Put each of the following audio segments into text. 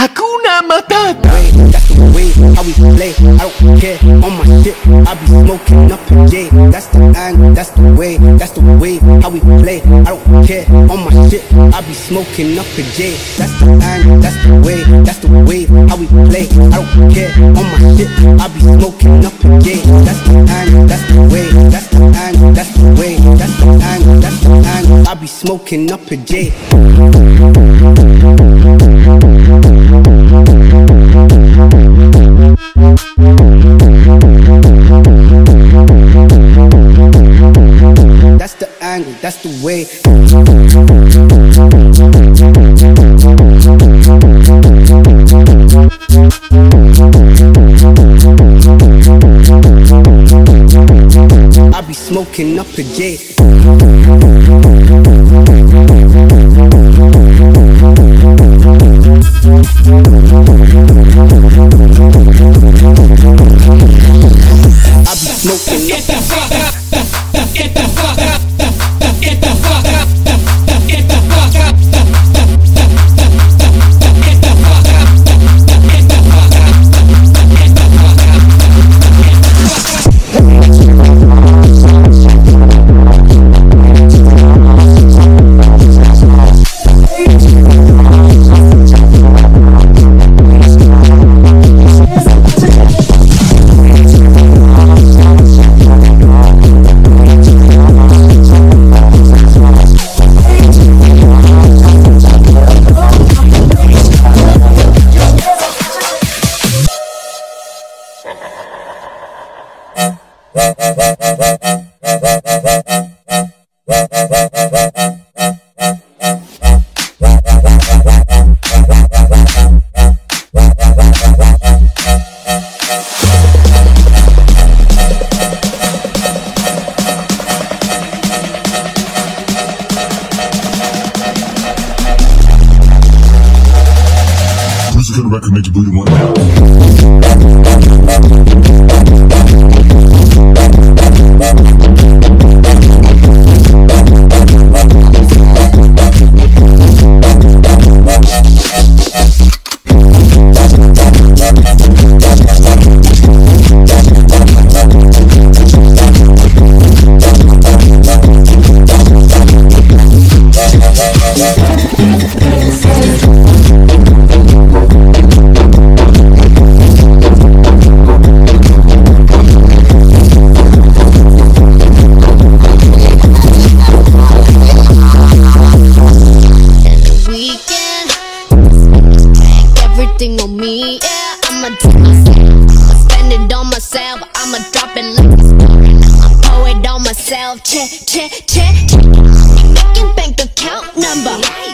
Hakuna Matata. way, that's the way how we play. I don't care on my shit. I be smoking up a J. That's the angle, that's the way, that's the way how we play. I don't care on my shit. I be smoking up a J. That's the angle, that's the way, that's the way how we play. I don't care on my shit. I be smoking up a J. That's the angle, that's the way, that's the angle, that's the way, that's the angle, that's the angle. I be smoking up a J. That's the angle, that's the way. I be smoking up a J. myself. Check, check, check. Making bank account number.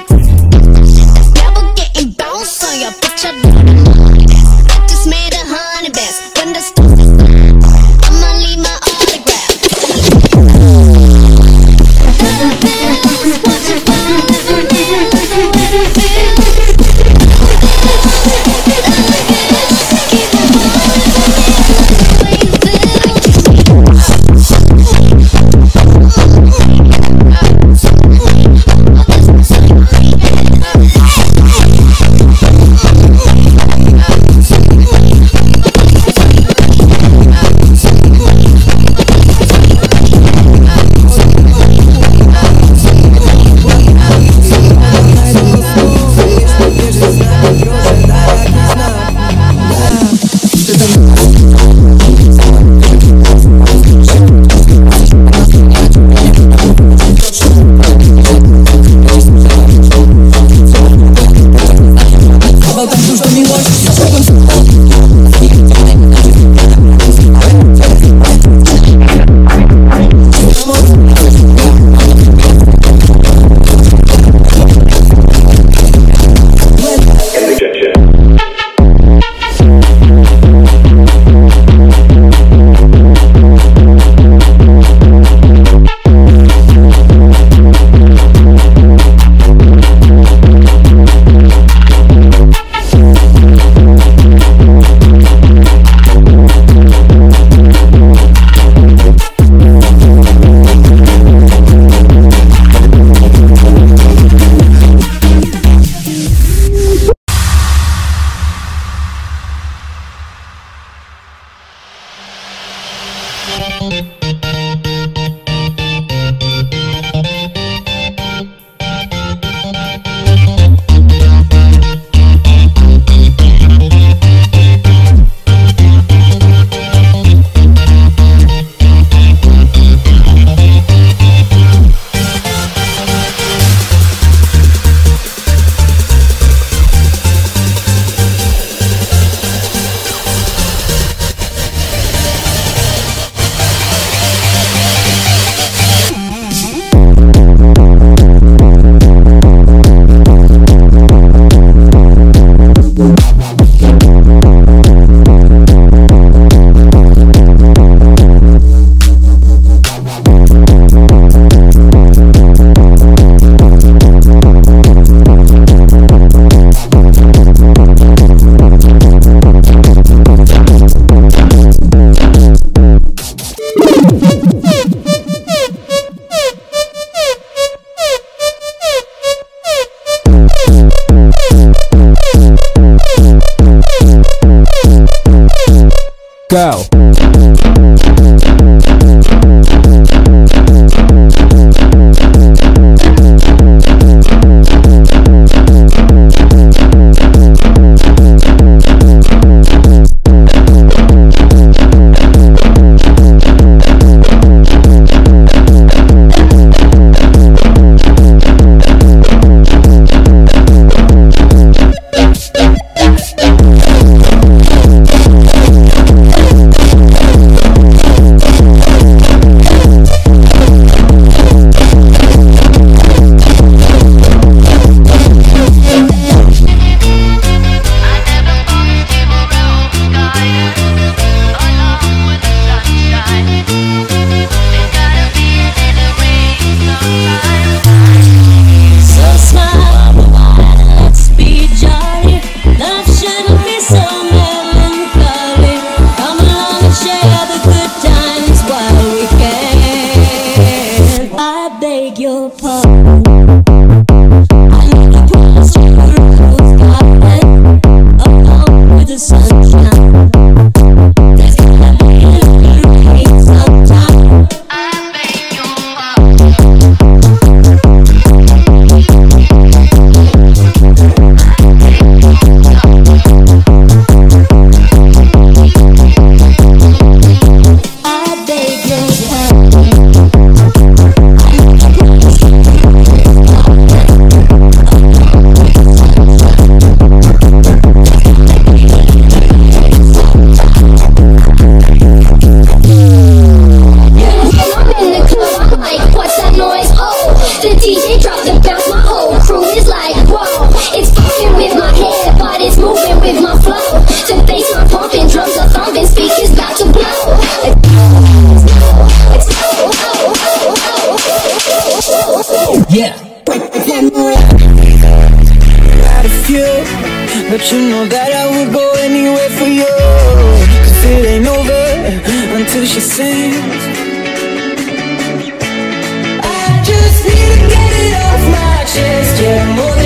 Tchau. Uh. Yeah. Out of fuel, but you know that I would go anywhere for you. Cause it ain't over until she sings. I just need to get it off my chest. Yeah, more than